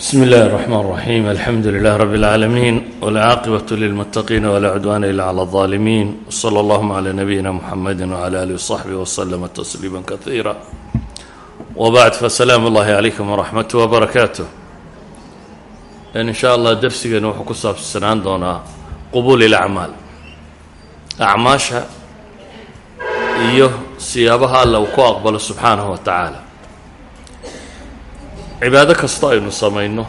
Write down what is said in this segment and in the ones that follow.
bsmi اllahi الرحmn الرaxيm alxamdu لlah rb العaalamiin wاlcaaqibaة lilmتaqiina wla cudwana ila clى الظalimin wslى اllahma عlى nabiyina mxamedi wعlى alih وصaxbih wslma تsliima kaثiira wbacd faslaam اllahi عalaykum wraxmat wbarakaatu in sha allah dersigeenu wuxuu ku saabsanaan doonaa qubul اlacmaal acmaasha iyo siyaabaha alla uu ku aqbalo subxaanaه wa tacaala cibaado kasta aynu samayno.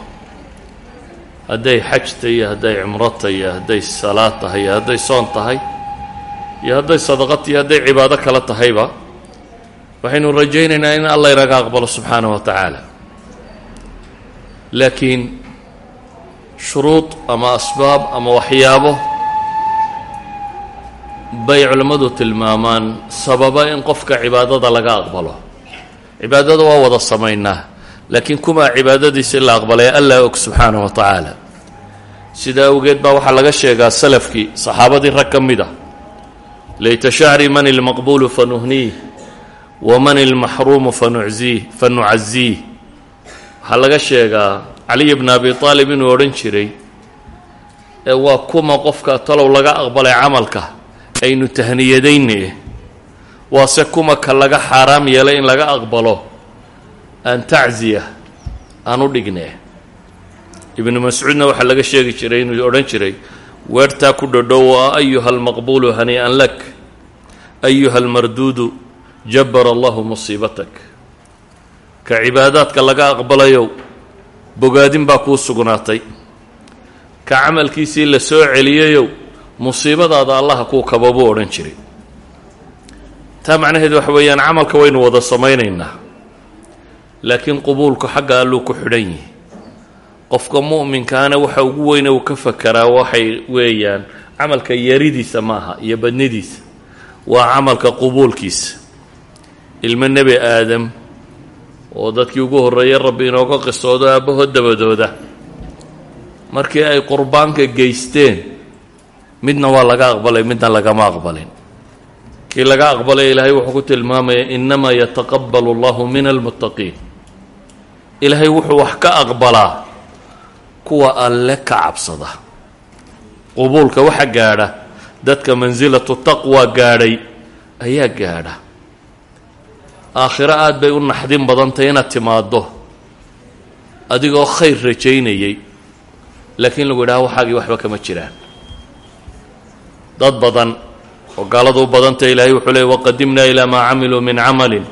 Hadday xaj tahay iyo hadday cumro tahay iyo hadday salaad tahay iyo hadday soon tahay iyo hadday sadaqad iyo hadday cibaado kale tahayba waxaynu rajaynaynaa in alla inaga aqbalo subxaanaه wa tacaala laakiin shuruud ama asbaab ama waxyaabo bay culammadu tilmaamaan sababa in qofka cibaadada laga aqbalo. Cibaadada waa wada samaynaa laakiin kumaa cibaadadiisa in la aqbalay allaa og subxaanaه wa tacaala. Sidaa awgeed baa waxaa laga sheegaa salafkii saxaabadii rag ka mid a layta shacri man ilmaqbuulu fanuhniih waman ilmaxruumu fanuziih fanucaziih waxaa laga sheegaa caliy bna abi aalib inuu odhan jiray ee waa kuma qofka talow laga aqbalay camalka aynu tahniyadayne waase kuma ka laga xaaraam yeelay in laga aqbalo aan tacziya aan u dhignee. Ibnu mascuudna waxaa laga sheegi jiray inuu odhan jiray weertaa ku dhodhowa ayuha almaqbuulu hanii'an lak ayuha almarduudu jabara allahu musiibatak. Ka cibaadaadka laga aqbalayow bogaadin baa kuu sugnaatay. Ka camalkiisii la soo celiyayow musiibadaada allaha kuu kaba buu odhan jiray. Taa macnaheedu waxa weeyaan camalka waynu wada samaynaynaa laakiin qubuulku xagga alluu ku xidhan yihi qofka mu'minkaana waxa ugu weyne uu ka fakeraa waxay weeyaan camalka yaridiisa maaha iyo badnidiisa. Waa camalka qubuulkiisa. Ilmo nebi aadam oo dadkii ugu horreeyay rabbi inooga qisoodo aabbahood dabadooda. Markii ay qurbaanka geysteen midna waa laga aqbalay midna lagama aqbalin. Kii laga aqbalay ilaahay wuxuu ku tilmaamaya innamaa yataqabbalu allahu min almuttaqiin ilaahay wuxuu wax ka aqbalaa kuwa alle ka cabsada. Qubuulka waxa gaadha dadka mansilatu taqwa gaadhay ayaa gaadha. Aakhiro aada bay u naxdin badantay inaad timaaddo. Adigoo khayr rajaynayay. Laakiin lagu yidhaha waxaagii waxba kama jiraan. Dad badan oo gaaladu u badantay ilaahay wuxuu leey waqadimnaa ilaa maa camiluu min camalin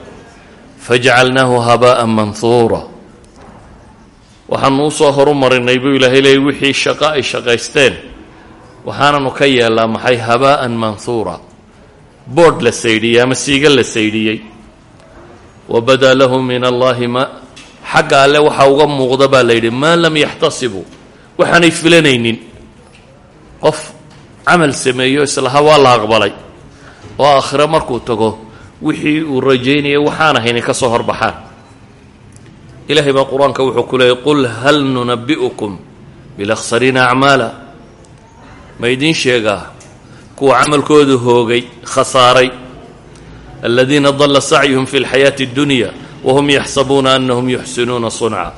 fajacalnaahu habaa'an manhuura waxaanu u soo horu marinay buu ilaahay leeyay wixii shaqo ay shaqaysteen. Waxaananu ka yeelnaa maxay habaa'an manhuura boodh la saydhiyey ama siiga la saydhiyey wabadaa lahu min allaahi ma xagga alle waxaa uga muuqda baa la yidhi maa lam yaxtasibuu waxaanay filanaynin. Qof camal sameeyo islaha waa la aqbalay. Oo aakhiro markuu tago wixii uu rajaynayay waxaan ahayni ka soo horbaxaan ilaahay baa qur'aanka wuxuu ku leeyay qul hal nunabi'ukum bilakhsariina acmaala ma idiin sheegaa kuwa camalkoodu hoogay khasaaray. Aladiina dalla sacyuhum fi lxayaati اddunya wahum yaxsabuuna anahum yuxsinuuna sunca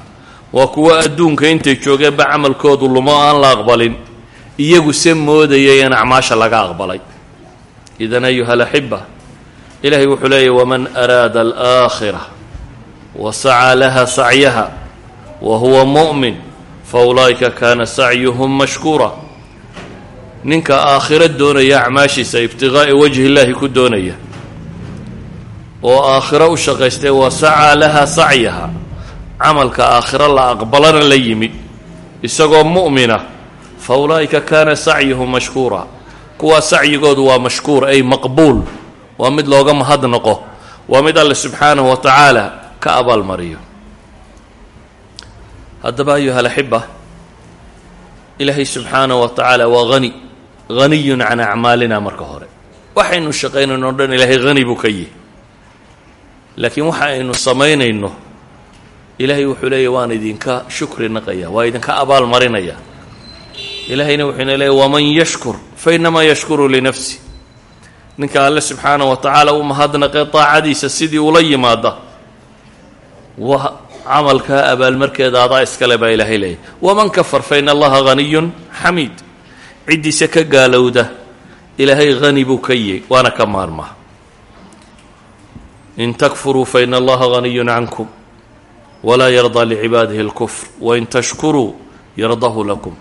waa kuwo adduunka intay joogeenba camalkoodu lumo aan la aqbalin. Iyagu se moodayay in acmaasha laga aqbalay. Idan ayuha alaxiba ilaahay wuxuu leeyahy waman araada alaakhira wa sacaa laha sacyaha wa huwa mu'min fa ulaa'ika kaana sacyuhum mashkuura ninka aakhiro doonaya acmaashiisa ibtiqaa'i wajhi illaahi ku doonaya oo aakhiro u shaqaystay wa sacaa laha sacyaha camalka aakhiro la aqbalana la yimid isagoo mu'mina fa ulaa'ika kaana sacyuhum mashkuura kuwaa sacyigoodu waa mashkuur ay maqbuul waa mid looga mahadnaqo waa mid alle subxaanahu wa tacaala ka abaalmariyo. Haddaba ayuha alaxiba ilaahay subxaanahu wa tacaala waa hani haniyun can acmaalina marka hore. Waxaynu shaqaynayno o dhan ilaahay hani buu ka yihi laakiin waxa aynu samaynayno ilaahay wuxuu leeyahy waan idinka shukri naqaya waa idinka abaal marinaya ilaahayna wuxuu ina leeyay waman yashkur fa inamaa yashkuru linafsi. Ninka alle subxaanah wa tacaala u mahadnaqee daacadiisa sidii ula yimaada camalkaa abaalmarkeeda adaa iskale baa ilaahay leeyahy waman kafar fa in allaha haniyun xamiid. Ciddiisa ka gaalowda ilaahay hani buu ka yihi waana ka maarmaa in takfuruu fa in allaha haniyun cankum walaa yardaa licibaadihi اlkufr wain tashkuruu yardahu lakum.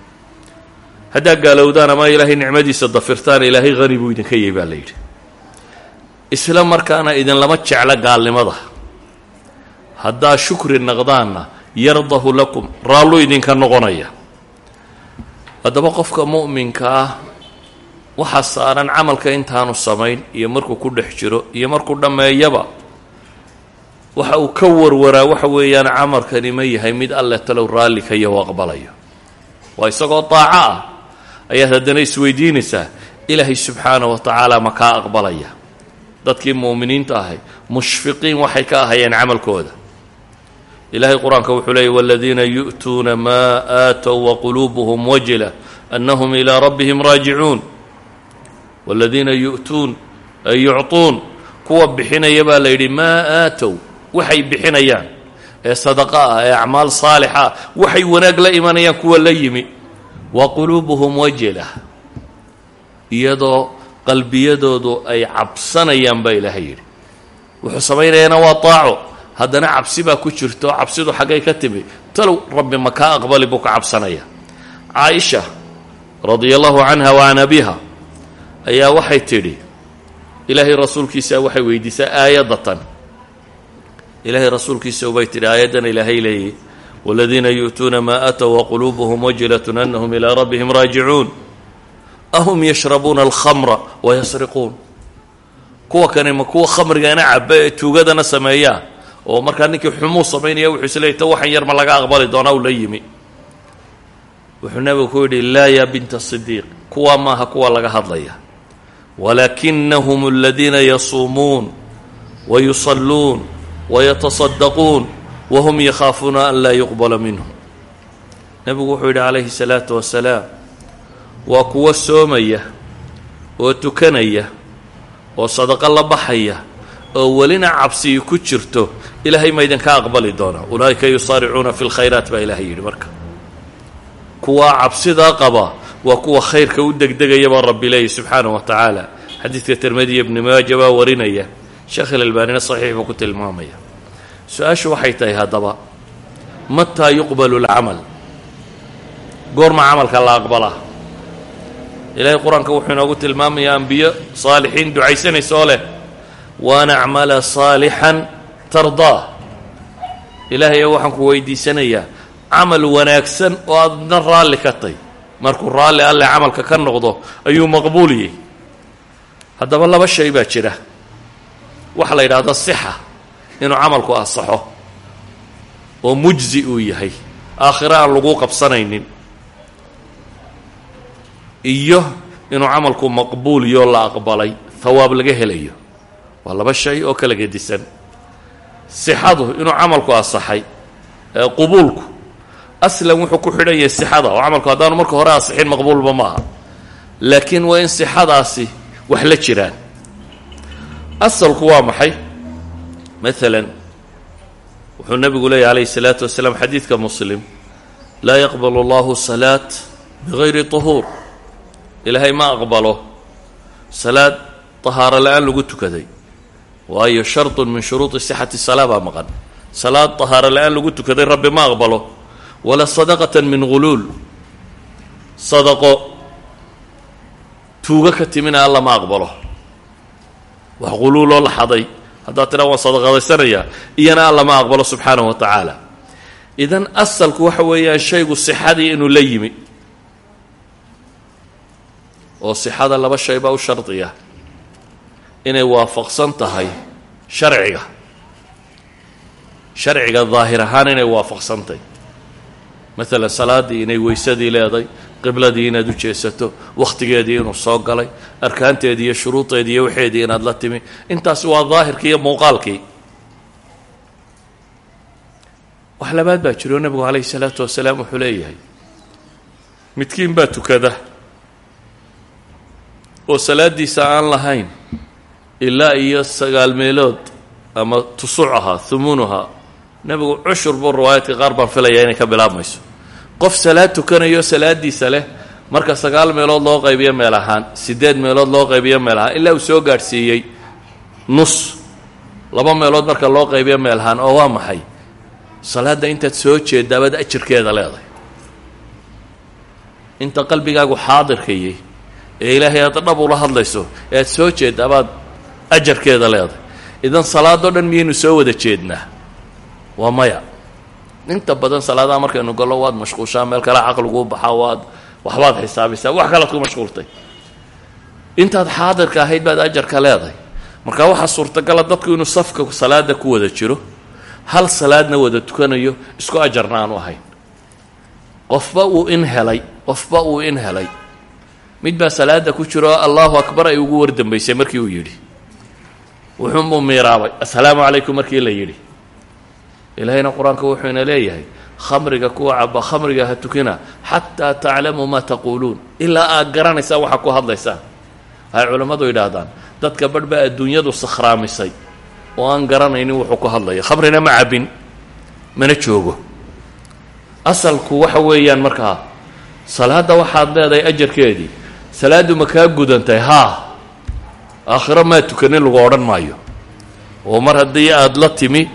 Haddaad gaalowdaan ama ilaahay nicmadiisa dafirtaan ilaahay hani buu idinka yahy baa la yidhi. Isla markaana idinlama jeclo gaalnimada haddaa shukri naqdaanna yardahu lakum raallu idinka noqonaya. Haddaba qofka mu'minka ah waxaa saaran camalka intaanu samayn iyo markuu ku dhex jiro iyo markuu dhammeeyaba waxa uu ka warwaraa waxa weeyaan camalkani ma yahay mid alle talow raalli ka iyo u aqbalayo. Waa isagoo daaco ah ayaad haddana isweydiinaysaa ilaahay subxaana wa tacaala ma kaa aqbalaya. Dadkii mu'miniinta ahay mushfiqiin waxay ka ahayeen camalkooda ilaahay qur'aanka wuxuu leeyay waladiina yu'tuuna maa aatow waquluubuhum wajila annahum ilaa rabbihim raajicuun waladiina yu'tuun ay yucطuun kuwa bixinaya baa la yidhi maa aatow waxay bixinayaan ee sadaqa ah ee acmaal saalixa ah waxay wanaag la imanayaan kuwa la yimi. Wa quluubuhum wajila iyadoo qalbiyadoodu ay cabsanayaan baa ilaahay yidhi. Wuxuu samaynayaana waa taaco haddana cabsi baa ku jirto cabsidu xaggay ka timi talow rabbi ma kaa aqbali buu ka cabsanaya. Caaisha radia allahu canha wa abiha ayaa waxay tidhi ilaahay rasuulkiisa waxay weydiisaa aayadatan. Ilaahay rasuulkiisa ubay tidhi aayaddan ilaahay leeyay waladiina yu'tuuna maa aatow waquluubuhum wajilatun annahum ilaa rabbihim raajicuun. Ahum yashrabuuna alkhamra wayasriquun kuwa kani ma kuwa khamrigana caba ee tuugadana sameeyaa oo markaa ninkii xumuu samaynaya wuxuu is leeyay ta waxan yar ma laga aqbali doonaa u la yimi. Wuxuu nabigu ku yidhi laa yaa binta sidiiq kuwaa maaha kuwa laga hadlaya. Walaakinahum aladiina yasuumuun wayusalluun wayatasaddaquun wahum yakhaafuuna an laa yuqbala minhum. Nebigu wuxuu yidhi calayhi salaatu wasalaam waa kuwa soomaya oo tukanaya oo sadaqo la baxaya oo welina cabsiyi ku jirto ilaahay ma idinka aqbali doona ulaa'ika yusaaricuuna fi lkhayraat baa ilaahay yidhi marka. Kuwaa cabsidaa qaba waa kuwa khayrka u degdegaya baa rabbi leeyahy subxaanah wa tacaala. Xadiidka tirmidiya ibni maaja baa warinaya. Sheekh ilalbaanina saxiix buu ku tilmaamaya. Su'aashu waxay tahay haddaba mataa yuqbalu lcamal goorma camalka la aqbalaa ilaahay qur'aanka wuxuu inoogu tilmaamayaa ambiyo saalixiin ducaysanaysa oo leh waan acmala saalixan tardaa. Ilaahayo waxaan ku weydiisanayaa camal wanaagsan oo aadna raalli ka tay markuu raalli alle camalka ka noqdo ayuu maqbuuliyey haddaba laba shay baa jira. Waxa la yidhaahdo sixa inuu camalku asaxo oo mujzi uu yahay. Aakhiro aan lagu qabsanaynin. Iyo inuu camalku maqbuuliyoo la aqbalay hawaab laga helayo. Waa laba shay oo kala gedisan sixadu inuu camalku asaxay qubuulku aslan wuxuu ku xidhan yahay sixada oo camalku haddaanu marka hore asixin maqbuulba maaha. Laakiin waa in sixadaasi wax la jiraan. Asalku waa maxay? Maalan wuxuu nebigu leeyahy calayhi salaatu wasalaam xadiidka muslim laa yaqbalu allahu salaat bigayri طuhuur ilaahay ma aqbalo salaad tahaaro la'aan lagu tukaday waayo shardun min shuruudi sixati salaa baa maqan. Salaad tahaaro la'aan lagu tukaday rabbi ma aqbalo. Wala sadaqatan min guluul. Sadaqo. Tuugo ka timina alla ma aqbalo. Wax guluuloo la xaday. Haddaad tidhaa waan sadaqadaysanayaa. Iyana alla ma aqbalo subxaanahu wa tacaala. Idan asalku waxa weeyaan shaygu sixadii inuu la yimi. Oo sixada laba shay baa u shardiya inay waafaqsan tahay sharciga. Sharciga daahir ahaan inay waafaqsantahy maalan salaaddii inay weysadii leeday qibladii inaad u jeesato wakhtigeedii inuu soo galay arkaanteedii iyo shuruudeedii iyo waxeedii inaad la timi intaasi waa daahirkii iyo muuqaalkii. Wax labaad baa jiro nebigu calayhi salaatu wasalaam wuxuu leeyahay. Midkiin baa tukada. Oo salaadiisa aan lahayn ilaa iyo sagaal meelood ama tusucaha humuunuha nebigu cushur buu riwaayaadka qaar baan filaya inay ka bilaabmayso. Qof salaad tukanayo salaadiisa leh marka sagaal meelood loo qaybiyo meel ahaan siddeed meelood loo qaybiyo meel ahaan ilaa uu soo gaadhsiiyey nus laba meelood marka loo qaybiyo meel ahaan oo waa maxay? Salaadda intaad soo jeedaabaad ajirkeeda leedahay. Inta qalbigaagu xaadirkayay ee ilaahay aad dhab ula hadlayso ee aad soo jeedaabaad ajarkeeda leedahay idan salaadoo dhan miyaynu soo wada jeednaa? Waa maya. Inta badan salaadaha markaynu gallo waad mashquushaa meel kale caqliguu baxaa waad waxbaad xisaabisaa wax kalead ku mashquultay. Intaad xaadirka ahayd baad ajarka leedahay marka waxaa suurtagala dadku inuu safka salaada ku wada jiro hal salaadna wada tukanayo isku ajarna aanu ahayn. Qofba uu in helay qofba uu in helay. Mid baa salaada ku jiro allahu akbar ay ugu wardambaysay markii uu yidhi wuxuunbuu miiraabay assalaamu calaykum markii la yidhi. Ilaahayna qur'aanka wuxuu ina leeyahay khamriga kuwa caba khamriga ha tukina xataa taclamuu maa taquuluun. Ilaa aad garanaysaan waxaa ku hadlaysaan. Waxay culammadu yidhaahdaan dadka badh baa adduunyadu sakhraamisay oo aan garanaynin wuxuu ku hadlaya. Khamrina ma cabbin mana joogo. Asalku waxa weeyaan markaa salaadda waxaad leedahay ajarkeedii salaaddu ma kaa gudantahay haa aakhiro maa tukanin lagu odhan maayo. Oo mar haddii aada la timi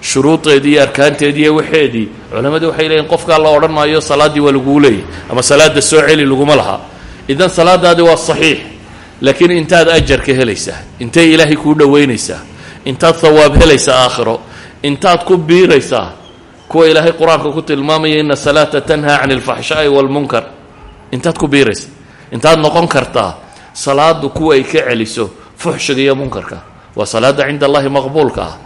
shuruudeedii iyo arkaanteedii waxeedii culammadu waxay leeyihiin qofkaa la odhan maayo salaaddii waa laguu leeyay ama salaadda soo celi laguma laha. Idan salaadaadi waa saxiix laakiin intaad ajarka helaysaa intay ilaahay kuu dhoweynaysaa intaad hawaab helaysaa aakhiro intaad ku biiraysaa kuwa ilaahay qur'aanka ku tilmaamaya ina salaata tanhaa cani alfaxshaa'i waalmunkar intaad ku biiraysa intaad noqon kartaa salaadu kuwa ay ka celiso fuxshiga iyo munkarka. Waa salaadda cinda allahi maqbuulka ah.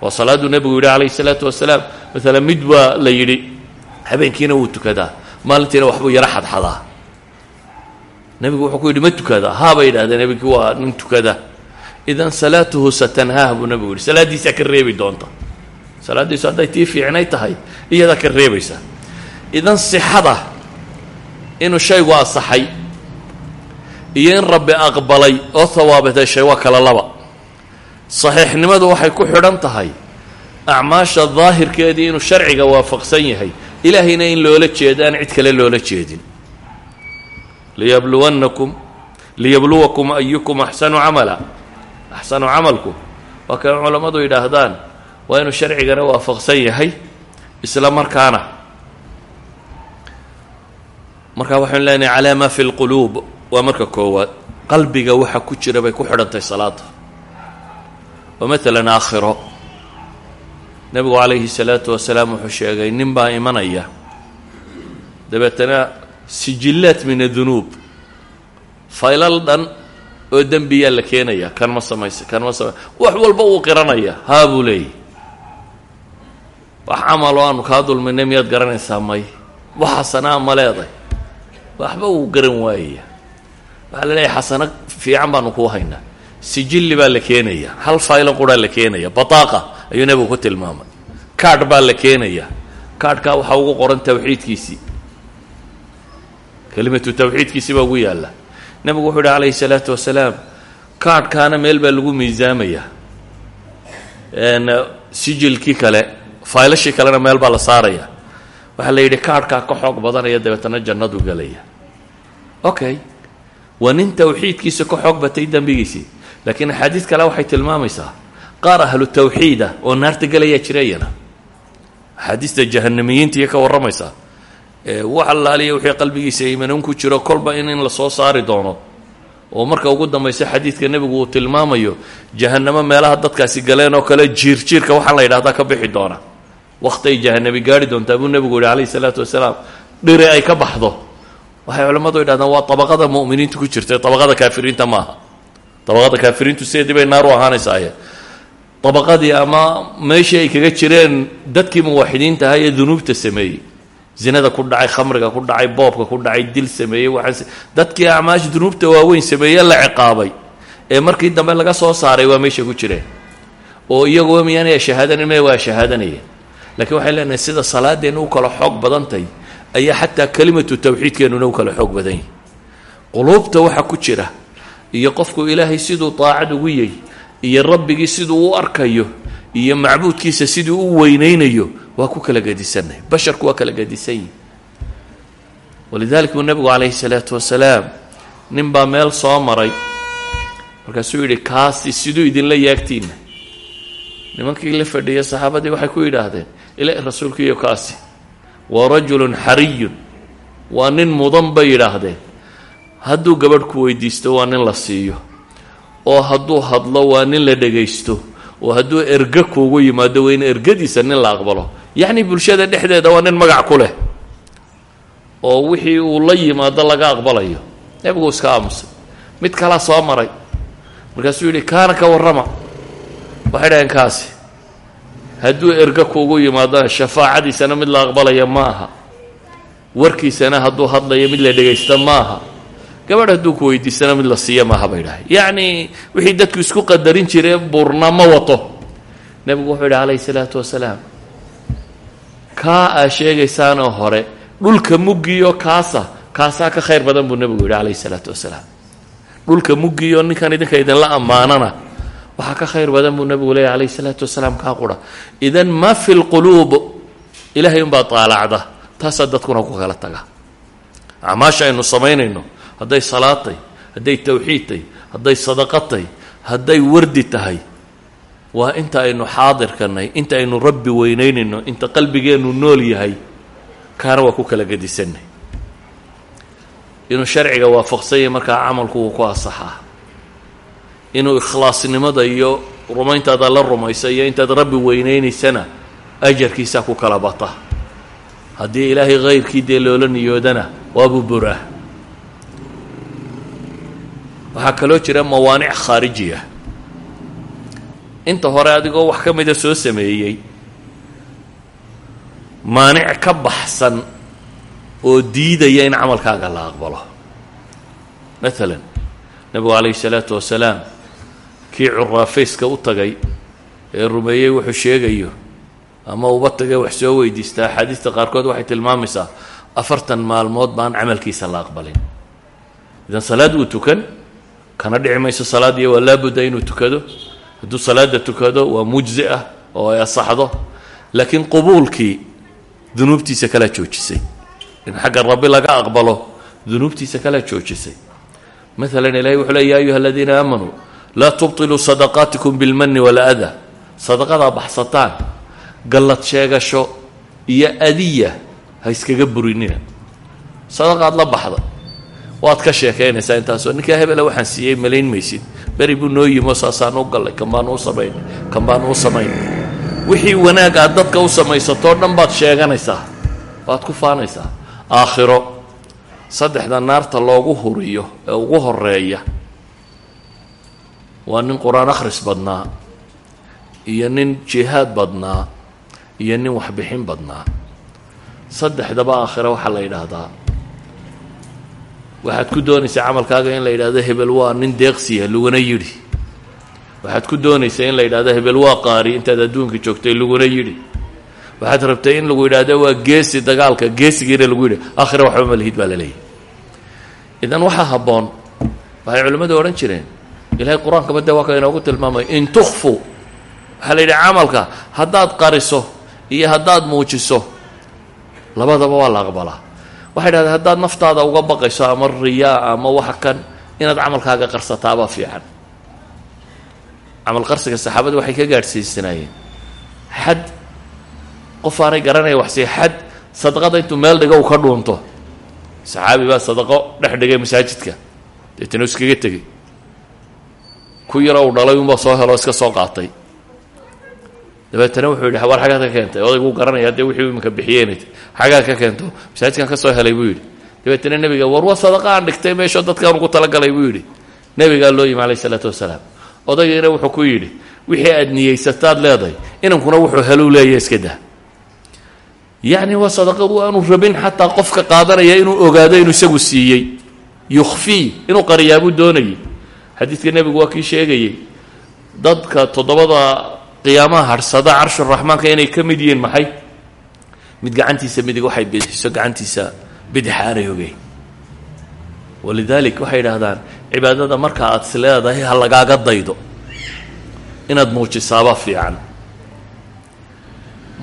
Waa salaaduu nebigu yidhi calayhi salaatu wasalaam maalan mid baa la yidhi habeenkiina wuu tukadaa maalintiina waxbuu yaro xadxadaa. Nebigu wuxuu ku yidhi ma tukadaa? Haabay yidhahdeen habeenkii waa nin tukada. Idan salaatuhu satanhaah buu nebigu yidhi. Salaaddiisaa ka reebi doonta. Salaaddiisu hadday tii fiicnay tahay iyadaa ka reebaysa. Idan sixada inuu shaygu asaxay iyo in rabbi aqbalay oo hawaabad heshay waa kala laba. Saxiixnimadu waxay ku xidhan tahay acmaasha daahirkeedii inuu sharciga waafaqsan yahay. Ilaahayna in loola jeedo aan cid kale loola jeedin. Liyabluwannakum liyabluwakum ayukum axsanu camala. Axsanu camalku waa kay culammadu yidhaahdaan waa inuu sharcigana waafaqsan yahay isla markaana. Markaa waxaynu leenahay calaa maa fi lquluub waa marka koowaad qalbiga waxa ku jira bay ku xidhantahay salaada oo maalan aakhiro nebigu calayhi salaatu wasalaam wuxuu sheegay nin baa imanaya. Dabeetana sijillaat min adunuub faylal dhan oo dembiyaa la keenaya kan ma samaysa kan ma samay wax walba uu qiranaya haa buu leeyahy wax camaloo aanu kaa dulminay miyaad garanaysaa may? Wax xasanaa ma leeday. Waxba uu garan waayaya waxaa la leeyahay fiican baanu kuu haynaa. Sijilli baa la keenaya hal faylo quraa la keenaya bataaqa ayuu nebigu ku tilmaamay. Kaadh baa la keenaya kaadhkaa waxaa ugu qoran tawxiidkiisii. Kelimatu tawxiidkiisii baa ugu yaalla. Nebigu wuxuu yidhi calayhi salaatu wasalaam kaadhkaana meel baa lagu miisaamaya sijilkii kale faylashii kalena meel baa la saaraya waxaa la yidhi kaadhkaa ka xoog badanaya dabeetana jannadu gelaya okay waa nin tawxiidkiisa ka xoog batay dembigiisii laakiin axaadiid kale waxay tilmaamaysaa qaar ahlu tawxiida oo naarta gelayaa jirayana. Axaadiista jahanamiyiinta iyo ka warramaysaa wax allaaliya wixii qalbigiisa imanuun ku jiro kolba in in la soo saari doono. Oo marka ugu dambaysa xadiidka nebigu uu tilmaamayo jahanamo meelaha dadkaasi galeen oo kale jiirjiirka waxaan la yidhahdaa ka bixi doona. Wakhtiay jahanami gaari doontaa buu nebigu wasalaam dhiri ay ka baxdo waxay culammadu yidhahdaan waa abaqada mu'miniinta ku jirta abaqada kaafiriinta maaha. Abaqada kaafiriintu sideedii bay naar u ahaanaysaaye abaqadii ama meeshii ay kaga jireen dadkii muwaxidiinta ahaa ee dunuubta sameeyey. Zinada ku dhacay khamriga ku dhacay boobka ku dhacay dil sameeyey waxaan dadkii acmaash dunuubta waaweyn sameeye la ciqaabay. Ee markii dambe laga soo saaray waa meesha ku jireen. Oo iyaguo miyaanaya shahaadan me waa shahaadanayeen lakiin waxay leenahay sida salaadeenna u kala xoog badantahy ayaa xataa kelimatu tawxiidkeennuna u kala xoog badan yahy quluubta waxa ku jira iyo qofku ilaahay siduu daacad ugu yahy iyo rabbigii siduu u arkayo iyo macbuudkiisa siduu u weynaynayo waa ku kala gedisanay basharku waa kala gedisan yihi walidalik nebigu calayhi salaatu wasalaam nin baa meel soo maray. Markaasuu yidhi kaasi siduu idinla yaagtiina nimankii la fadhiya saxaabadii waxay ku yidhaahdeen ila rasuulkiiyo kaasi waa rajulun xariyun waa nin mudan bay yidhaahdeen. Hadduu gabadh ku weydiisto waa nin la siiyo. Oo hadduu hadlo waa nin la dhegaysto oo hadduu erge kuugu yimaado in ergadiisa nin la aqbalo. Yacni bulshada dhexdeeda waa nin magac ku leh. Oo wixii uu la yimaado laga aqbalayo. Nebigu iska aamusay. Mid kalaa soo maray. Markaasuu yidhi kaana ka warrama. Waxay dhaheen kaasi hadduu erge kuugu yimaadona shafaacadiisana mid la aqbalaya ma aha warkiisana hadduu hadlayo mid la dhegaysta ma aha gabadh hadduu ku weydiisana mid la siiya maaha bay dhahay yacni wixii dadku isku qadarin jiree buurna ma wato. Nebigu wuxuu yidhi calayhi salaatu wasalaam kaa aa sheegaysaanoo hore dhulka muggiyo kaasa kaasaa ka khayr badan buu nebigu yidhi calayhi salaatu wasalaam. Dhulka muggiyo ninkan idinka idinla ammaanana waxaa ka khayr badan buu nebigu leeyahy calayhi salaatu wasalaam kaa qura idan ma fi lquluub ilahay unbaa taalacda taasaa dadkuna ku kala taga. Acmaasha aynu samaynayno hadday salaad tahy hadday tawxiid tahy hadday sadaqad tahy hadday wardi tahay waa inta aynu xaadirkanay inta aynu rabbi weynaynayno inta qalbigeennu nool yahay kaana waa ku kala gedisanay. Inuu sharciga waafaqsan yahay markaa camalku wuu ku asaxaa inuu ikhlaasnimada iyo rumayntaada la rumaysa iyo intaad rabbi weynaynaysana ajarkiisaa ku kala bata. Haddii ilaahay hayrkii dee loola niyoodana waabuu buraa waxaa kaloo jira mawaanic khaariji ah inta hore adigoo wax ka mida soo sameeyey maanic ka baxsan oo diidaya in camalkaaga la aqbalo. Maalan nebigu calayhi salaatu wasalaam kii curaafayska u tagay ee rumeeyey wuxuu sheegayo ama uba tagay wax soo weydiista axaadiista qaarkood waxay tilmaamaysaa afartan maalmood baan camalkiisa la aqbalin. Idan salaad wuu tukan kana dhici mayso salaadiiyo waa laabudda inuu tukado. Hadduu salaada tukado waa mujzi ah oo ay asaxdo laakiin qubuulkii dunuubtiisa kalaa joojisay. In xagga rabbi laga aqbalo dunuubtiisa kalaa joojisay. Maalan ilahay wuxuu le ya ayuha aladiina aamanuu laa tubtiluu sadaqaatikum bilmani walada sadaqadaa baxsataan gallad sheegasho iyo adiya ha iskaga burinina. Sadaqaad la baxda waad ka sheekaynaysaa intaasoo ninkaa hebela waxaan siiyey malayn maysid. Beri buu noo yimo saasaan u gallay kan baan uu samayn kan baan uu samayn. Wixii wanaag aad dadka u samaysatoo dhan baad sheeganaysaa waad ku faanaysaa. Aakhiro saddexda naarta loogu huriyo ee ugu horreeya waa nin qur'aan akhris badnaa iyo nin jihaad badnaa iyo nin waxbixin badnaa. Saddexdaba aakhiro waxaa la yidhaahdaa. Waxaad ku doonaysaa camalkaaga in la yidhahdo hebel waa nin deeqsiya laguna yidhi. Waxaad ku doonaysaa in la yidhahdo hebel waa qaari intaad adduunka joogtay laguna yidhi. Waxaad rabtay in lagu yidhahdo waa geesi dagaalka geesigiina lagu yidhi. Aakhira waxba malihid baa la leeyahy idan waxaa habboon waxay culimmadu odhan jireen ilahay qur'aankaba de waa ka inoogu tilmaamay in tukfu waxaa la yidhi camalka haddaad qariso iyo haddaad muujiso labadaba waa la aqbalaa. Waxay dhahdeen haddaad naftaada uga baqayso ama riyaa ama waxa kan inaad camalkaaga qarsataabaa fiican. Camal qarsiga saxaabada waxay ka gaadhsiisanaayeen. Xad qof aanay garanaya waxsi xad sadaqada intuu meel dhigo uu ka dhuunto. Saxaabi baa sadaqo dhex dhigay masaajidka. Deetana iskaga tegey ku yaro uu dhalay unbaa soo helo iska soo qaatay. Dabeetana wuxuu yidhi war xagaad ka keentay. Odayguu garanaya dee wixii iminka bixiyeen xagaad ka keento masaajidkan ka soo helay buu yidhi. Dabeetana nebiga war wa sadaqa aan dhigtay meeshoo dadkaan ugu talagalay buu yidhi. Nebigaa loo yimi alayh isalaatu wasalaam. Odaygiina wuxuu ku yidhi wixii aad niyeysataad leedahay inankuna wuxuu heluu leeya iska dah yacni waa sadaqadu aanu rabin xataa qofka qaadanaya inuu ogaado inuu isagu siiyey. Yukhfii inuu qariyaabuu doonayay xadiidka nebigu waa kii sheegayey dadka toddobada qiyaamaha harhsada carshuraxmaanka inay ka mid yihiin maxay? Mid gacantiisa midig waxay bixiso gacantiisa bidixa aanay ogeyn. Walidaalik waxay yidhaahdaan cibaadada marka aad is leedahay ha lagaaga daydo. Inaad muujisaaba fiican.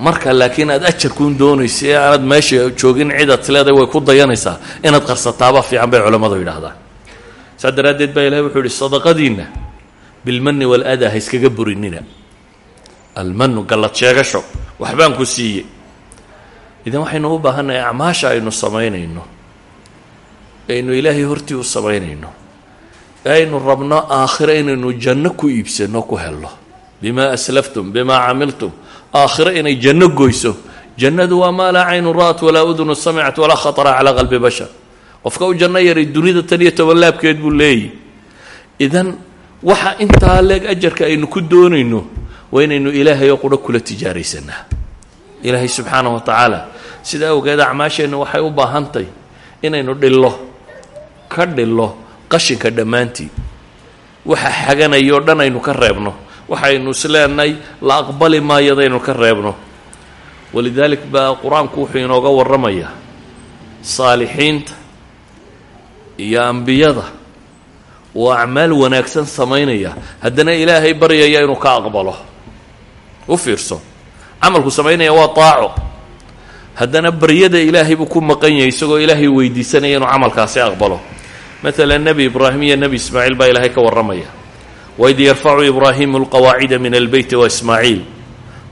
Marka laakiin aad ajarkuun doonaysa ee aanad meesha joogin cidaad leedahay way ku dayanaysaa. Inaad qarsataaba fiican bay culammadu yidhaahdaan saas daraaddeed baa ilahay wuxuu yihi sadaqadiinna bilmani waaladaa ha iskaga burinina. Almanu gallad sheegasho waxbaan ku siiyey. Idan waxaynu u baahannahay acmaasha aynu samaynayno aynu ilaahay hortii u samaynayno aynu rabno aakhiro inaynu janno ku iibsanno ku helno. Bimaa aslaftum bimaa camiltum aakhiro inay janno goyso. Jannadu waa maa laa caynun ra'at walaa udunu samicat walaa khatara calaa qalbi bashar qofka u janno yaray dunida tan iyo toban laabkeed buu leeyahy idan waxa intaa leeg ajarka aynu ku doonayno waa inaynu ilaahay oo quro kula tijaaraysanaa ilaahay subxaana wa tacaala sida awgeed acmaasheenna waxay u baahantahy inaynu dhillo ka dhillo qashinka dhammaantii. Waxa xaganayoo dhan aynu ka reebno waxaynu isleenahay la aqbali maayadaynu ka reebno. Walidaalik baa qur'aanku wuxuu inooga warramayaa saalixiinta iyo ambiyada. Oo acmaal wanaagsan samaynaya. Haddana ilaahay baryaya inuu ka aqbalo. U fiirso. Camalku samaynaya waa taaco haddana baryada ilaahay buu ku maqan yahay isagoo ilaahay weydiisanaya inuu camalkaasi aqbalo. Maala nebi ibraahim iyo nebi ismaaciil baa ilaahay ka warramaya. Waid yarfacu ibraahimu alqawaacida min albeyti waismaaciil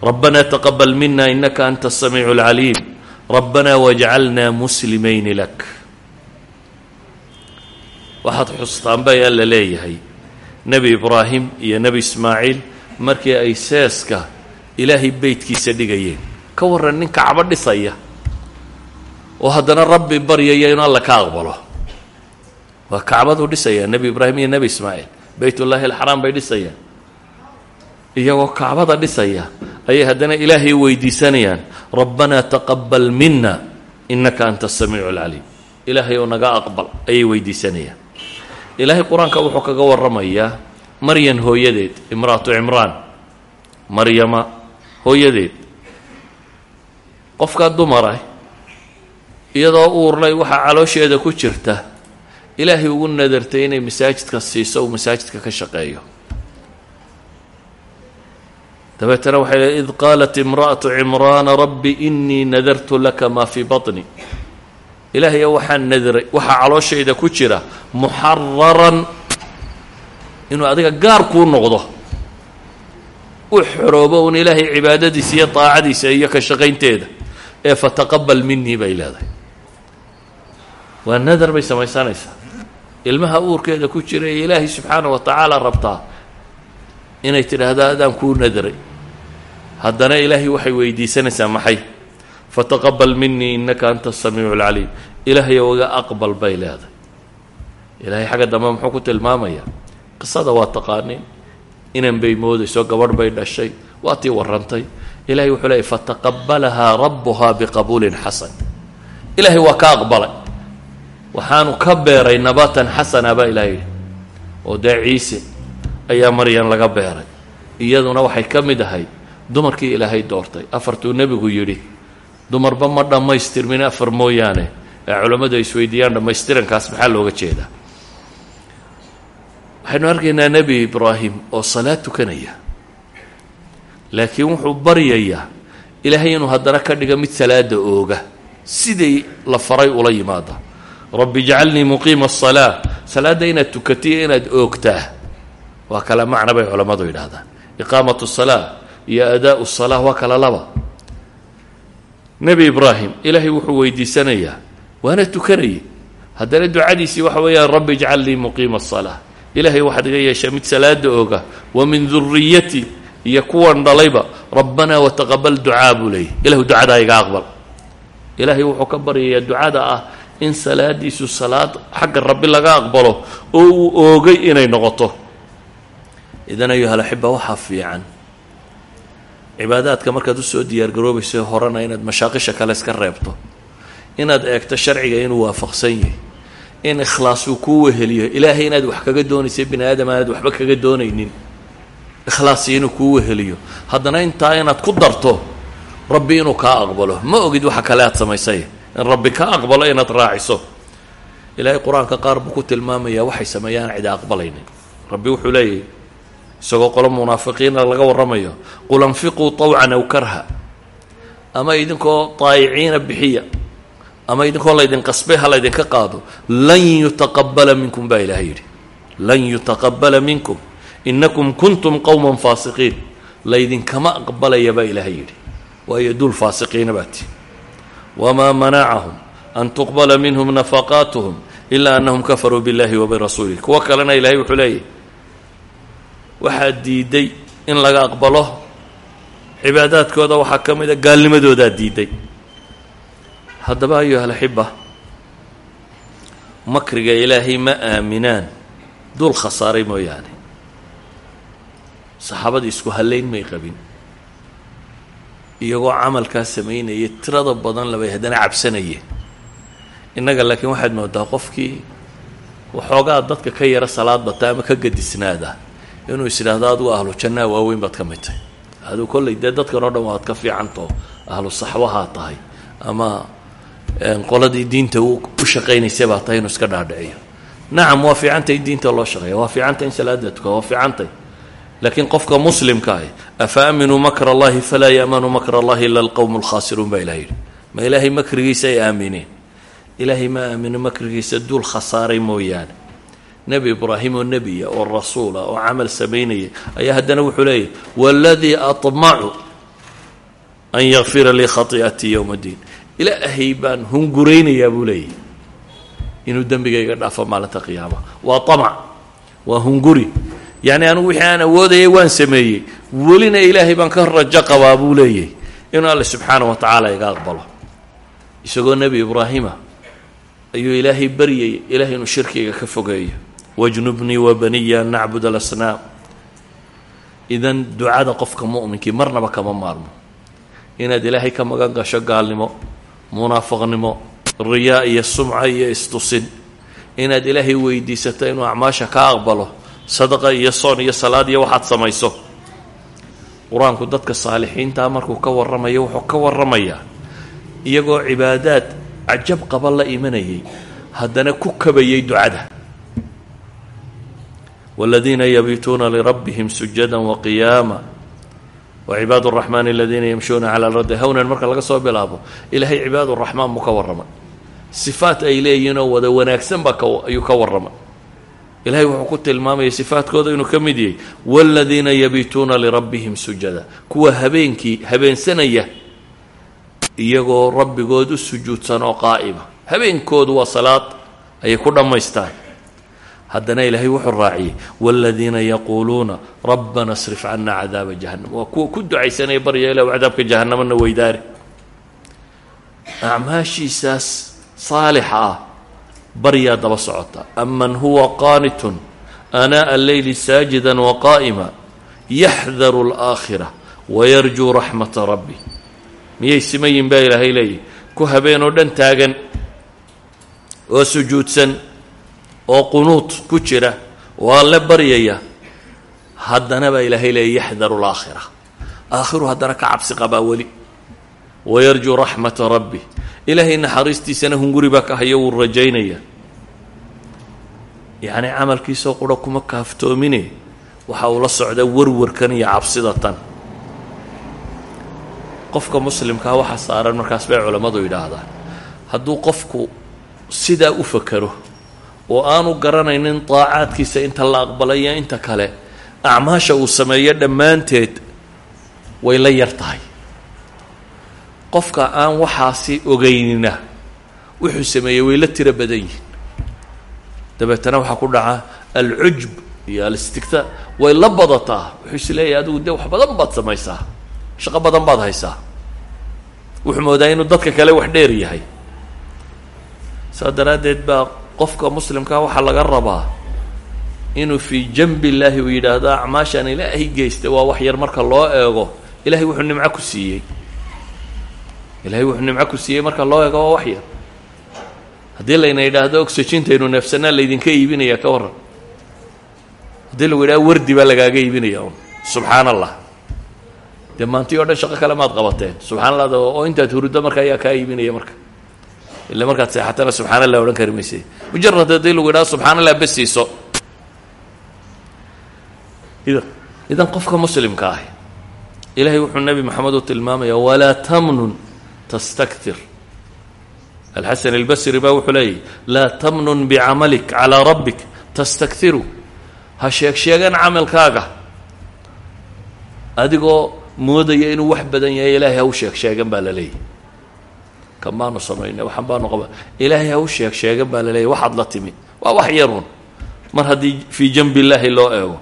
rabbana taqabal mina inaka anta asamiicu alcaliim rabbana wajcalna muslimayni lak waxaad xustaan bay alla leeyahay. Nebi ibraahim iyo nebi ismaaciil markii ay seeska ilaahay beytkiisa dhigayeen. Ka warran nin kacbo dhisaya. Oo haddana rabbi baryaya inuu alla ka aqbalo. Waa kacbaduu dhisayaa nebi ibraahim iyo nebi ismaaciil. Beytullaahi alxaraam bay dhisayaan iyagoo kacbada dhisaya ayay haddana ilaahay weydiisanayaan rabbanaa taqabal mina inaka anta asamiicu alcaliim ilaahay oo naga aqbal ayay weydiisanayaan ilaahay qur'aanka wuxuu kaga warramayaa maryan hooyadeed imraatu cimraan maryama hooyadeed. Qofkaa dumarah iyadoo uurlay waxaa caloosheeda ku jirta ilaahay ugu nadartay inay masaajidka siiso uu masaajidka ka shaqeeyo. Dabeetana waxay leey id qaalat imra'atu cimraana rabbi inii nadartu laka maa fii baطni ilaahayo waxaan nadray waxaa calooshayda ku jira muxararan inuu adiga gaar kuu noqdo. U xoroobo un ilaahay cibaadadiisa iyo daacadiisa iyo ka shaqaynteeda. Ee fataqabal minii bay leedahay. Waa nadar bay samaysanaysaa. Ilmaha uurkeeda ku jira ee ilaahay subxaana wa tacaala rabtaa inay tidhaahdo adaan kuu nadray. Haddana ilaahay waxay weydiisanaysaa maxay fataqabal minii innaka anta asamiicu alcaliim ilaahay oga aqbal bay leedahay. Ilaahay xagga dambe muxuu ku tilmaamayaa qisada waa taqaaniin inan bay moodayso gabadh bay dhashay waa tii warrantay. Ilahay wuxuu leeyay fataqabalahaa rabbuhaa biqabuulin xasan. Ilaahay waa ka aqbalay. Waxaanu ka beeray nabatan xasana baa ilahay yidhi. Oo dee ciise ayaa maryan laga beeray. Iyaduna waxay ka mid ahayd dumarkii ilaahay doortay. Afartuu nebigu yidhi dumarba ma dhammaystirmin afar mooyaane. Ee culammadu ay isweydiiyaan dhammaystirankaas maxaa looga jeedaa waxaynu arkaynaa nebi ibraahim oo salaad tukanaya. Laakiin wuxuu baryayaa ilaahay inuu haddana ka dhigo mid salaada ooga siday la faray ula yimaada. Rabbi ijcalnii muqiima asalaa salaadda inaad tukatiyo inaad oogtaa. Waa kala macna bay culammadu yidhaahdaan iqaamat salaa iyo adaau salaa waa kala laba nebi ibraahim ilaahay wuxuu weydiisanayaa waana tukanayay. Haddana ducadiisii waxa weeyaan rabbi ijcal lii muqiima asalaa ilaahay waxaad iga yeeshaa mid salaada ooga wa min duriyati iyo kuwan dhalayba rabbanaa wataqabal ducaa buu leeyay ilahu ducadaa iga aqbal. Ilaahay wuxuu ka baryayaa ducada ah in salaadiisu salaad xagga rabbi laga aqbalo oo uu oogay inay noqoto. Idan ayuhalaxiba waxaa fiican cibaadaadka markaad u soo diyaargaroobayso horena inaad mashaaqisha kale iska reebto inaad eegto sharciga inuu waafaqsan yahay in ikhlaas uu kuu weheliyo ilaahay inaad wax kaga doonaysa bini aadam aanaad waxba kaga doonaynin ikhlaasi inuu kuu weheliyo. Haddana intaa inaad ku darto rabbi inuu kaa aqbalo. Ma ogid waxa kale aad samaysay in rabbi ka aqbalo inaad raaciso. Ilaahay qur'aanka qaar buu ku tilmaamayaa waxay sameeyaan cida aqbalaynin. Rabbi wuxuu leeyahy isagoo qolo munaafiqiina laga warramayo qul anfiquu طawcan aw karha. Ama idinkoo daayiciina bixiya ama idinkoo laydin qasbay ha laydinka qaado lan yutaqabala minkum baa ilaahay yidhi. Lan yutaqabala minkum inakum kuntum qowman faasiqiin. Laydinkama aqbalaya baa ilaahay yidhi. Waayo duul faasiqiina baati wamaa manacahum an tuqbala minhum nafaqaatuhum ilaa annahum kafaruu biاllahi wa birasuulih kuwo kalena ilahay wuxuu leeyahy waxaa diiday in laga aqbalo. Cibaadaadkooda waxaa ka mid a gaalnimadoodaa diiday. Haddaba ayuha alaxiba makriga ilaahay ma aaminaan? Duul khasaaray mooyaane. Saxaabadii isku hallayn may qabin. Iyagoo camalkaa samaynaya tirada badan labay haddana cabsanayeen. Innaga laakiin waxaad moodaa qofkii waxoogaa dadka ka yara salaad bata ama ka gadisnaada inuu is idhaahdo adigu ahlu jannaa waaweyn baad ka mid tahay. Aduu kollay dee dadkan oo dhan waad ka fiicantao ahlu saxwahaa tahay ama qoladii diinta u shaqaynaysa baa tahay inuu iska dhaadhiciyo. Nacam waa fiicantay diinta loo shaqeeya waa fiicantay in salaada tuka waa fiicantay. Laakiin qofka muslimka ah afa aaminuu makr allahi falaa yaamanu makr allahi ila alqowm alkhaasiruun baa ilaha yidhi. Ma ilaahay makrigiisa ay aamineen ilaahay ma aamino makrigiisa duul khasaaray mooyaane nebi ibraahim oo nebiya oo rasuula oo camal samaynaya ayaa haddana wuxuu leeyahy waladii aطmacu an yakfira lii khati'atii yowma ddiin ilaahay baan hunguraynayaa buu leeyahy inuu dembigayga dhaafo maalinta qiyaama. Waa amac waa hunguri. Yacni anigu wixii aan awoodayay waan sameeyey. Welina ilaahay baan ka rajo qabaa buu leeyahy inuu alle subxaanah wa tacaala iga aqbalo. Isagoo nebi ibraahima ayuu ilaahay baryay ilahay inuu shirkiga ka fogeeyo wajnubnii wa baniya an nacbud alasnaam. Idan ducada qofka mu'minkii marnaba kama maarmo. Inaad ilaahay ka magan gasho gaalnimo munaafiqnimo riyaa iyo sumca iyo istusin. Inaad ilaahay weydiisato inuu acmaasha ka aqbalo sadaqa iyo soon iyo salaad iyo waxaad samayso. Qur'aanku dadka saalixiintaa markuu ka warramayo wuxuu ka warramayaa. Iyagoo cibaadaad cajab qaba la imanayay haddana ku kabayay ducada wاladiina yabiituuna lirabbihim sujada waqiyaama wacibaad الraxmaan aladiina yamshuuna cala lardi hawnan marka laga soo bilaabo ilaahay cibaad الraxmaan buu ka warramay sifaat ay leeyihiinoo wada wanaagsan baa ayuu ka warramay ilahay wuxuu ku tilmaamaya sifaatkooda inuu ka mid yahay wاladiina yabiituuna lirabbihim sujada kuwa habeenkii habeensanaya iyagoo rabbigood u sujuudsan oo qaa'ima habeenkoodu waa salaad ayay ku dhammaystaan haddana ilaahay wuxuu raaciyey wاladiina yaquuluuna rabbana srif cana cadaaba jahannam waa kuwa ku ducaysanaya barya ilah cadaabka jahanamana weydaari acmaashiisaas saalixa ah baryaa daba socota aman huwa qaanitun anaaءa alleyli saajida waqaa'ima yaxdaru اlآakhira wayarjuu raxmata rabbi miyay simayin baa ilaahay leeyahy ku habeen oo dhan taagan oo sujuudsan oo qunuud ku jira oo alle baryaya. Haddana baa ilaahay leeyay yaxdaru laakhira aakhiru haddana ka cabsi qabaa weli. Wayarjuu raxmata rabbi. Ilaahay naxariistiisana hunguri baa ka hayo wuu rajaynaya. Yacni camalkiisoo qura kuma kaaftoomine. Waxa uu la socda warwarkan iyo cabsida tan. Qofka muslimkaa waxa saaran markaas bay culammadu yidhaahdaan. Hadduu qofku sidaa u fakero oo aanu garanaynin daacaadkiisa inta la aqbalaya inta kale acmaasha uu sameeyo dhammaanteed way la yar tahay. Qofka aan waxaasi ogeynina wuxuu sameeyey way la tiro badan yihiin dabeetana waxaa ku dhaca alcujb iyo alistigtaa way la badataa. Wuxuu is leeyahay adigu dee wax badan baad samaysaa shaqo badan baad haysaa. Wuxuu moodaa inuu dadka kale wax dheer yahay. Saa daraaddeed baa qofka muslimkaa waxaa laga rabaa inuu fii janbi illaahi uu yidhaahdo acmaashaan ilaahay geystay waa wax yar marka loo eego ilahay wuxuu nimco ku siiyey. Ilahay wuxuu nimco ku siiyey marka loo eego waa wax yar. Haddii layna yidhaahdo oxygintaynu neefsanaa laydinka iibinaya ka warran. Haddii lagu yidhahdo wardi baa lagaaga iibinaya un subxaan allah dee maantii o dhan shaqo kale maad qabateen. Subxana allah oo intaad huruddo marka ayaa kaa iibinaya marka ila markaad seexatana subxaan allah odhan kari mayse mujarad haddii lagu yidhahdo subxaan allah besiiso idan qofka muslimka ahi ilahay wuxuu nebi moxamed u tilmaamaya walaa tamnun tastaktir alxasan albasri baa wuxuu leeyahy laa tamnun bicamalik calaa rabbik tastaktiru ha sheeg sheegan camalkaaga. Adigoo moodaya inuu wax badan yahay ilaahay ha u sheeg sheegan baa la leeyahy kan baanu samaynay waxaan baanu qaba ilaahay ha u sheeg sheegan baa la leeyahy waxaad la timi. Waa wax yarun mar haddii fii janbi illaahi loo eego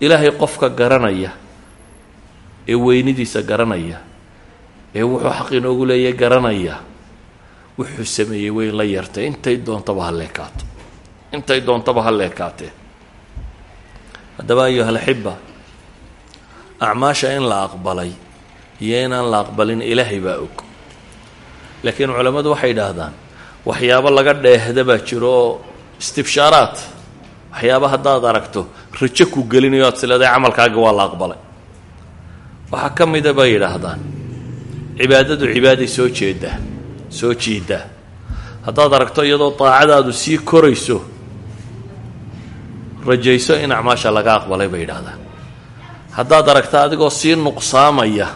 ilaahay qofka garanaya ee weynidiisa garanaya ee wuxuu xaq inoogu leeyahy garanaya wuxuu sameeyey way la yartay intay doontaba ha leekaato. Intay doontaba ha leekaatee. Haddaba ayuha alxiba acmaasha in la aqbalay iyo inaan la aqbalin ilaahay baa og laakiin culammadu waxay idhaahdaan waxyaabo laga dheehda baa jiro oo istibshaaraat waxyaaba haddaad aragto rajo ku gelinayo aad sileeday camalkaaga waa la aqbalay. Waxaa ka mida bay yidhaahdaan cibaadadu cibaaday soo jeedaa soo jiidaa haddaad aragto iyadoo daacadaadu sii korayso rajayso in acmaasha laga aqbalay bay yidhaahdaan haddaad aragto adigoo sii nuqsaamaya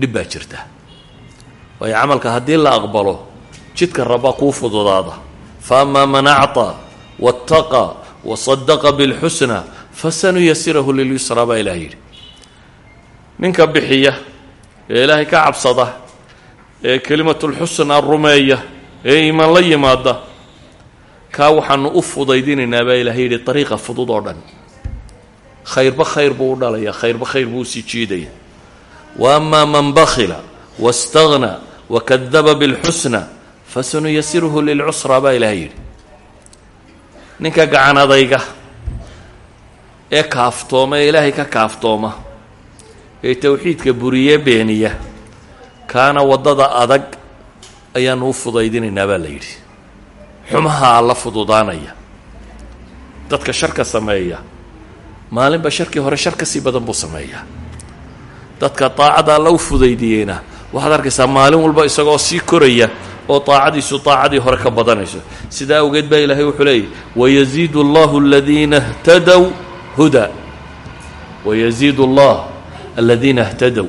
dhib baa jirta waayo camalka haddii la aqbalo jidka rabaa kuu fududaada fa amaa man acطaa waاtaqa wasadaqa biاlxusna fasanuyasirahu lilyusraa baa ilaah yidhi ninka bixiya ee ilaahay ka cabsada ee kelimatulxusna rumeeya ee iimaan la yimaada kaa waxaanu u fudaydinaynaa baa ilahay yidhi dariiqa fudud oo dhan khayrba khayr buu u dhalaya khayrba khayr buu usii jiidaya wa amaa man bakila waاstagnaa wakadaba biاlxusna fasanuyasiruhu lilcusraa baa ilahay yidhi ninka gacan adayga ee kaaftooma ee ilaahay ka kaaftooma ee towxiidka buriye beeniya kaana waddada adag ayaanu u fudaydinaynaa baa la yidhi xumaha alla fududaanaya dadka sharka sameeya maalinba sharkii hore shar ka sii badan buu sameeyaa dadka daacada alla u fudaydiyeyna waxaad arkaysaa maalin walba isagoo sii koraya oo daacadiisu daacadii hore ka badanayso. Sidaa awgeed baa ilaahay wuxuu leeyahy wayaziidu allahu aladiina htadow huda. Wayaziidu allah aladiina htadow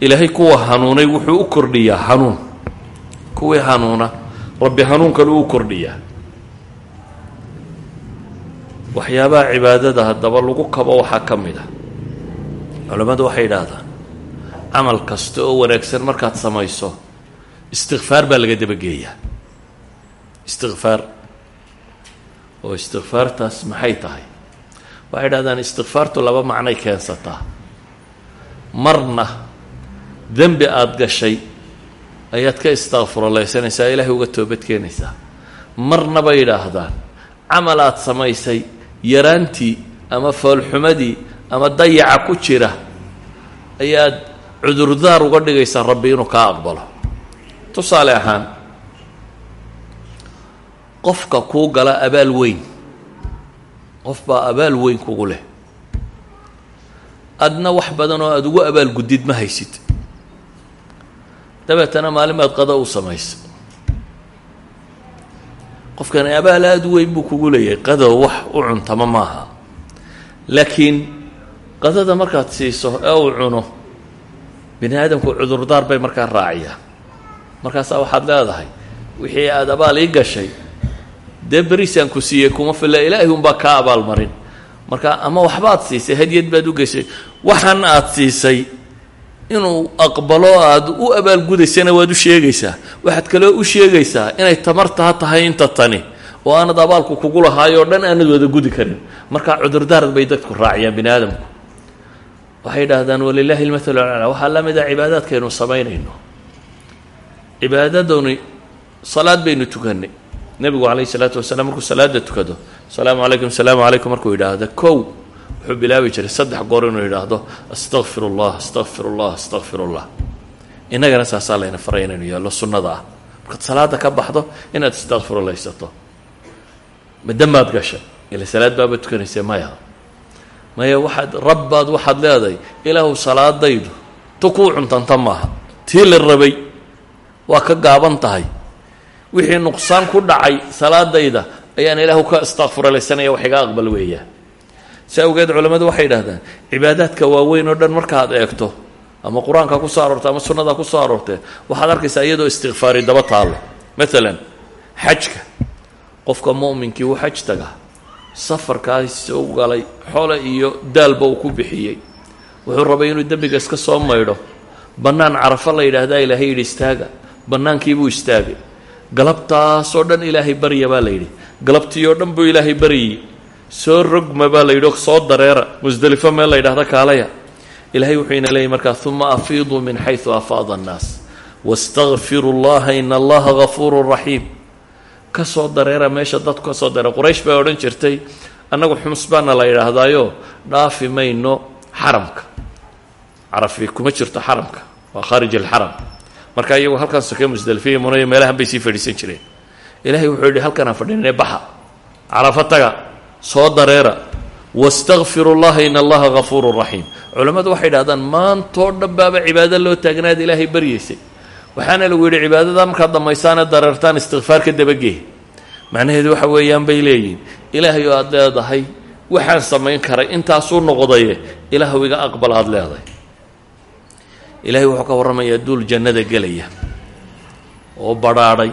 ilaahay kuwa hanuunay wuxuu u kordhiyaa hanuun. Kuwii hanuuna rabbi hanuunkan uu u kordhiyaa. Waxyaabaha cibaadada haddaba lagu kabo waxaa ka mid a culammadu waxay idhaahdaan camal kasta oo wanaagsan markaad samayso istikfaar baa laga dabageeyaa istikfaar oo istikfaartaas maxay tahay? Waxay idhahdaan istikfaartu laba macnay keensataa. Marna dembi aada gashay ayaad ka istakfuroleysanaysaa ilaahay uga toobad keenaysaa. Marna bay yidhaahdaan camal aad samaysay yaraantii ama foolxumadii ama dayaca ku jira ayaad cudurdaar uga dhigaysaa rabbi inuu kaa aqbalo. Tusaale ahaan qofka kuu gala abaal weyn qof baa abaal weyn kugu leh. Adna wax badan oo aada ugu abaal guddid ma haysid. Dabeetana maalin baad qado u samaysa. Qofkani abaal aada weyn buu kugu leeyahay qadow wax u cuntama maaha. Laakiin qadada markaad siiso ee uu cuno bini aadamku cudurdaar bay markaa raaciyaa markaasaa waxaad leedahay wixii aada abaal ii gashay dee berisaan ku siiyey kuma filla ilaahay unbaa kaa abaalmarin marka ama waxbaad siisay hadyad baad u geshay waxaan aad siisay inuu aqbalo aada u abaalgudaysana waad u sheegaysaa. Waxaad kaloo u sheegaysaa inay tamartaa tahay inta tani oo aanad abaalku kugu lahaayoo dhan aanad wada gudi karin. Markaa cudurdaarad bay dadku raaciyaan bini aadamku waxay idhaahdaan walilaahi lmathalu aclaa waxaa la mid a cibaadaadkaynu samaynayno. Cibaadaduni salaad baynu tukannay nebigu calayhi salaatu wasalaam markuu salaada tukado asalaamu calaykum asalaamu calaykum markuu yidhaahdo kow wuxuu bilaabi jiray saddex goor inuu yidhaahdo astaqfir ullah astaqfir ullah astaqfir ullah innagana saasaa layna faray inaynu sunnada ah. Markaad salaada ka baxdo inaad istakfirulaysato ma dambaad gashay ila salaad baaba tukanaysa maya maya waxaad rabbaad waxaad leedahay ilaahu salaadaydu tu kuu cuntanta maaha. Tii la rabay waa ka gaaban tahay. Wixii nuqsaan ku dhacay salaadayda ayaan ilaahu ka istakfuralaysanaya wax iga aqbal weeyaa si awgeed culammadu waxay yidhahdaan cibaadaadka waaweyn oo dhan markaad eegto ama qur'aanka ku soo aroortay ama sunnada ku soo aroortee waxaad arkaysaa iyadoo istikfaari daba taallo maalan xajka. Qofka mu'minkii uu xaj taga safarkaas u galay xole iyo daalba uu ku bixiyey. Wuxuu rabay inuu dembiga iska soo maydho. Bannaan carafo la yidhaahdaa ilaahay yidhi istaaga. Bannaankiibuu istaagay. Galabtaasoo dhan ilaahay barya baa la yidhi. Galabtii oo dhan buu ilaahay baryayey soo rogma baa la yidhi oo soo dareera. Musdelifo meel la yidhahda kaalaya. Ilahay wuxuu ina leeyay markaa uma afiiduu min xaysu afaada annaas. Wastakfiru llaha ina allaha gafuurun raxiim ka soo dareera meesha dadku ka soo dareera. Quraysh baa odhan jirtay annagu xumus baana la yidhaahdaayo dhaafi mayno xaramka. Carafi kuma jirto xaramka. Waa khaarij alxaram. Marka iyagu halkan soke musdelifiya munayo meelahan bay sii fadhiisan jireen. Ilahay wuxuu yidhi halkanaan fadhinee baxa. Carafo taga soo dareera. Wastakfiru llaha in allaha gafuurun raxiim culammadu waxay idhahdaan maantoo dhan baaba cibaado loo taagnaad ilaahay baryaysay waxaana lagu yidhi cibaadada markaad dhammaysaane dareertaan istikfaar ka dabagee macnaheedu waxa weeyaan bay leeyihiin ilaahay oo aada leedahay waxaan samayn karay intaasuu noqdaye ilaahw iga aqbal aada leedahay. Ilaahay wuxuu ka warramayaa duul jannada gelaya oo badrhaadhay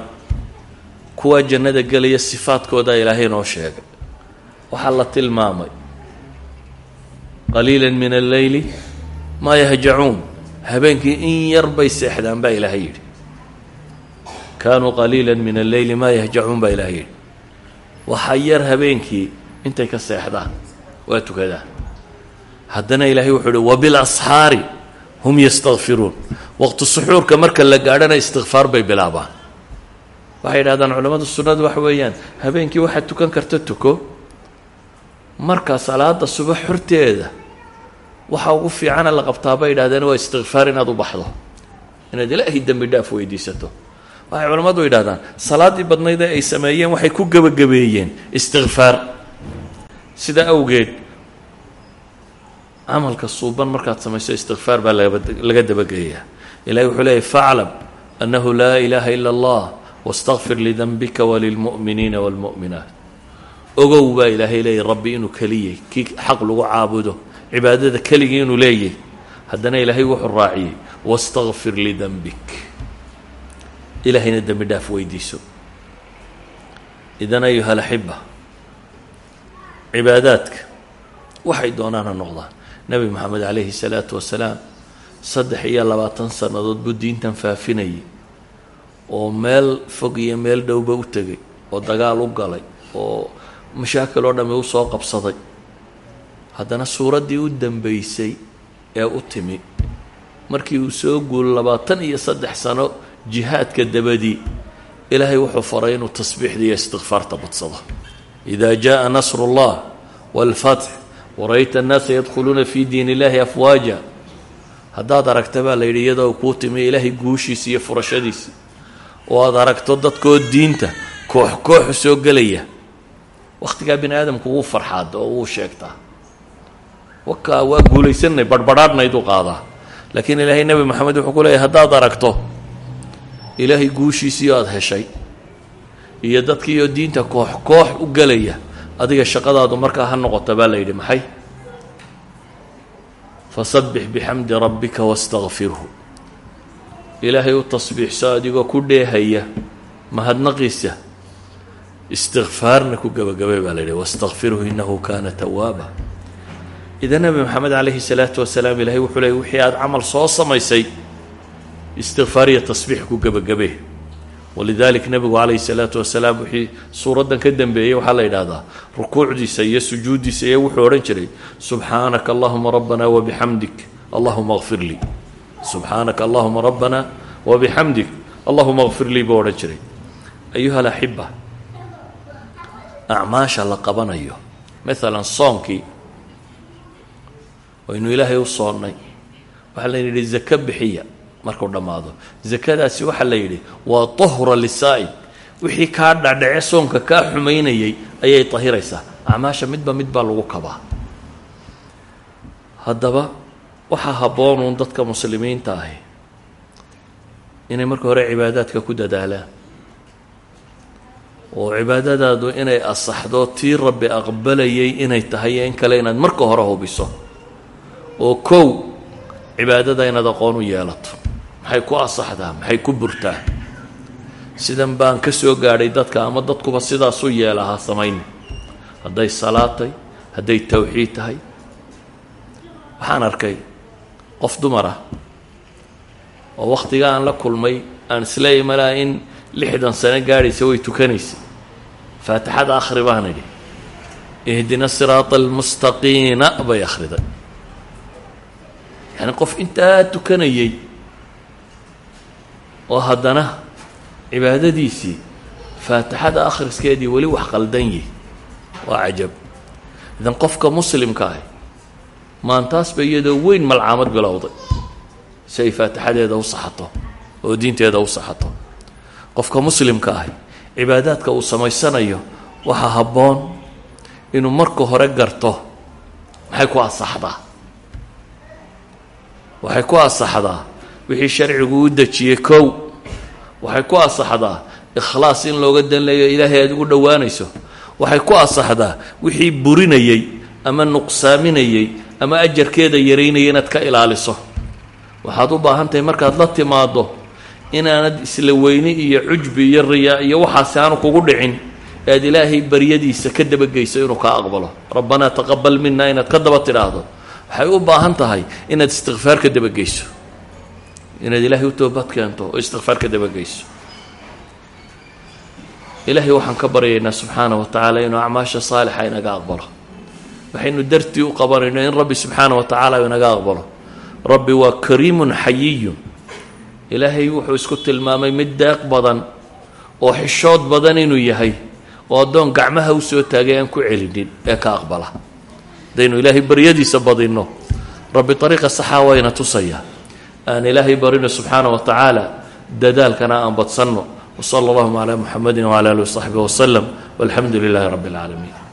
kuwaa jannada gelaya sifaadkoodaa ilaahay noo sheegay. Waxaa la tilmaamay qaliila min alleyli maa yahjacuun habeenkii in yar bay seexdaan baa ilaahay yidhi. Kaanuu qaliila min alleyli maa yahjacuun baa ilaahay yidhi. Waxaa yar habeenkii intay ka seexdaan waa tukadaan haddana ilaahay wuxuu uhi wabilasxaari hum yastakfiruun waqti suxuurka marka la gaadhana istikfaar bay bilaabaan. Waxay yidhahdaan culammadu sunnadu waxa weeyaan habeenkii waxaad tukan karta tuko. Marka salaada subax horteeda waxa ugu fiicana la qabtaa bay yidhahdeen waa istikfaar inaad u baxdo. Inaad ilaahay dembi dhaaf weydiisato. Waxay culammadu yidhahdaan salaaddii badnayd ay sameeyeen waxay ku gebagabeeyeen istikfaar sidaa awgeed camalka suuban markaad samayso istikfaar baa laga dabageeyaa. Ilahay wuxuu leeyay faclam annahu laa ilaaha ila allah wastakfir lidanbika walilmu'miniina waalmu'minaat ogow baa ilaahay leeyay rabbi inuu keliyay kii xaq lagu caabudo cibaadada keligii inuu leeyahy haddana ilaahay wuxuu raaciyey wastakfir lidanbik ilaahayna dembi dhaaf weydiiso. Idan ayuha alaxiba cibaadaadka waxay doonaan ha noqdaan. Nebi moxamed calayhi salaatu wasalaam saddex iyo labaatan sannadood buu diintan faafinayay oo meel fog iyo meel dhowba u tegay oo dagaal u galay oo mashaakil oo dhammi u soo qabsaday haddana suuraddii u dambeysay ee u timi markii uu soo guulo labaatan iyo saddex sano jihaadka dabadii ilaahay wuxuu faray inuu tasbiixda iyo istikfaarta badsado ida jaءa nasr اllah wاlfatx wara'yta annaasa yadkhuluuna fi diin illahi afwaaja haddaad aragta baa la yidhi iyadoo kuu timi ilaahay guushiisa iyo furashadiisa oo aad aragto dadkoo diinta koox kooxu soo gelaya wakhtigaa bini aadamku wuu farxaad oo wuu sheegtaa wakaa waa guulaysanay barhbadhaadhnayduu qaadaa laakiin ilaahay nebi moxamed wuxuu ku leeyahy haddaad aragto ilaahay guushiisii aada heshay iyo dadkiioo diinta koox koox u gelaya adiga shaqadaadu markaa ha noqota baa la yidhi maxay? Fasabbix bixamdi rabbika wastakfirhu ilaahay u tasbiixso adigoo ku dheehaya mahadnaqiisa istikfaarna ku gebagabay baa la yidhi wastakfirhu innahu kaana tawaaba idan nebi maxamed calayhi salaatu wasalaam ilaahay wuxuu leeyay wixii aada camal soo samaysay istikfaar iyo tasbiix ku gebagabee walidalik nebigu calayhi salaatu wasalaam wixii suuraddan ka dambeeyey waxaa la yidhaahdaa rukuucdiisa iyo sujuuddiisa iyo wuxuu odhan jiray subxaanaka allahuma rabbana wabixamdik allahuma kfir lii subxaanaka allahuma rabbana wabixamdik allahuma kfir lii buu odhan jiray. Ayuha alaxiba acmaasha la qabanayo maalan soonkii waynu ilaahay u soonnay. Waxaa la yidhi zako bixiya markuu dhammaado. Zakadaasi waxaa la yidhi waa tahura lisaa'im wixii kaa dhacdhace soonka kaa xumaynayay ayay tahiraysaa. Acmaasha midba mid baa lagu kabaa. Haddaba waxaa habboonuun dadka muslimiinta ahi inay marka hore cibaadaadka ku dadaalaan. Oo cibaadadaadu inay asaxdo tii rabbi aqbalayay inay tahay iyo in kale inaad marka hore hubiso oo kow cibaadada inaad aqoon u yeelato. Maxay ku asaxdaa maxay ku burtaa? Sidan baan ka soo gaadhay dadka ama dadkuba sidaas u yeelahaa samayn. Hadday salaad hadday tawxiid tahay. Waxaan arkay qof dumar ah oo wakhtiga aan la kulmay aan isleeyahy malaa in lixdan sano gaadhaysa way tukanaysa. Faatixada akhri baan idhi ihdina siraata almustaqiina bay akhriday yacni qof intaa tukanayay oo haddana cibaadadiisii faatixada akhriskeedii weli wax qaldan yihi waa cajab. Idan qofka muslimka ahi maantaasba iyadoo weyn malcaamad bilowday si ay faatixadeeda u saxato oo diinteeda u saxato. Qofka muslimka ahi cibaadaadka uu samaysanayo waxaa habboon inuu marka hore garto maxay ku asaxdaa waxay ku asaxdaa wixii sharcigu u dejiyey kow. Waxay ku asaxdaa ikhlaas in looga danleeyo ilaahay aad ugu dhowaanayso. Waxay ku asaxdaa wixii burinayey ama nuqsaaminayey ama ajarkeeda yaraynaya inaad ka ilaaliso. Waxaad u baahan tahay markaad la timaaddo inaanad isla weyni iyo cujbi iyo riyaa iyo waxaasi aanu kugu dhicin ee aad ilaahay baryadiisa ka dabageyso inuu kaa aqbalo. Rabbanaa taqabal mina inaad ka daba tidhaahdo waxay u baahan tahay inaad istikfaar ka dabageyso inaad ilaahay u toobad keento oo istikfaar ka dabageyso ilaahay waxaan ka baryaynaa subxaana wa tacaala inuu acmaasha saalixa inaga aqbalo. Waxaynu dartii u qabanayno in rabbi subxaana wa tacaala inaga aqbalo. Rabbi waa kariimun xayiyun. Ilaahay wuxuu isku tilmaamay mid deeq badan oo xishood badan inuu yahay oo addoon gacmaha u soo taagay aan ku celinin ee ka aqbala haddaynu ilaahay baryadiisa badinno. Rabbi ariiqa saxaa tusaya. Aan ilaahay barino subxaana wa tacaala dadaalkana aan badsanno. Wsala allahuma calaa muxamedi wcala alih wasaxbi waslem walxamdu lilaahi rabbi اlcaalamiin